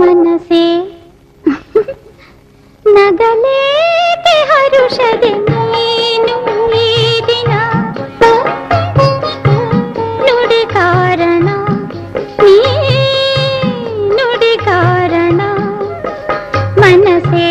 मनसे नगले के हरुषदे మనసే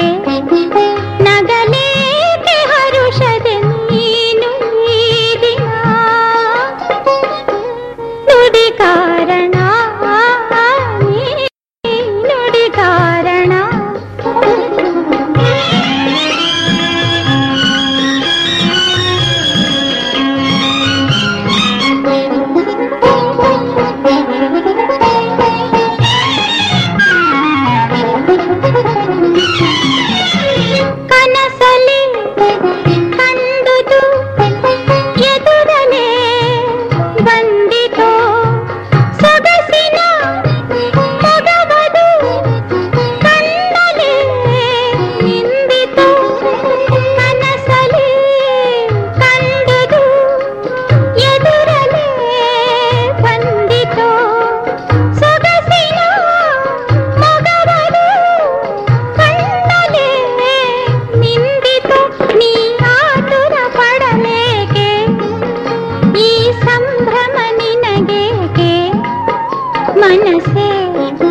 amanecer.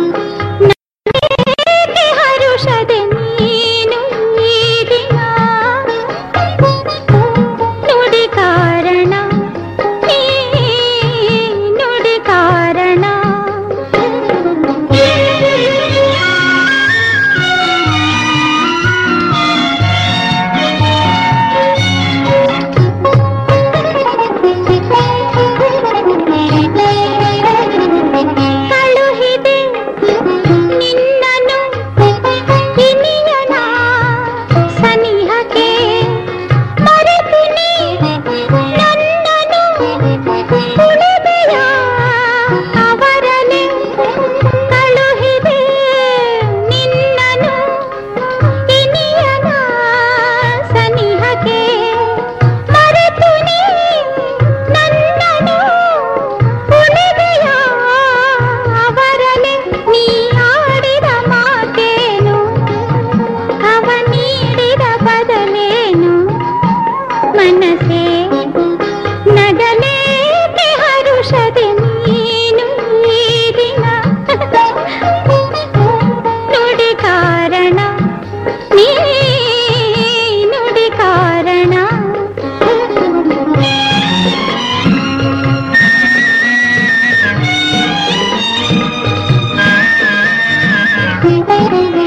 ಮನಸೆ ನಗಲೇಕೆ ಹರುಷದೆ ನೀನು ಈ ದಿನ ನುಡಿ Thank you.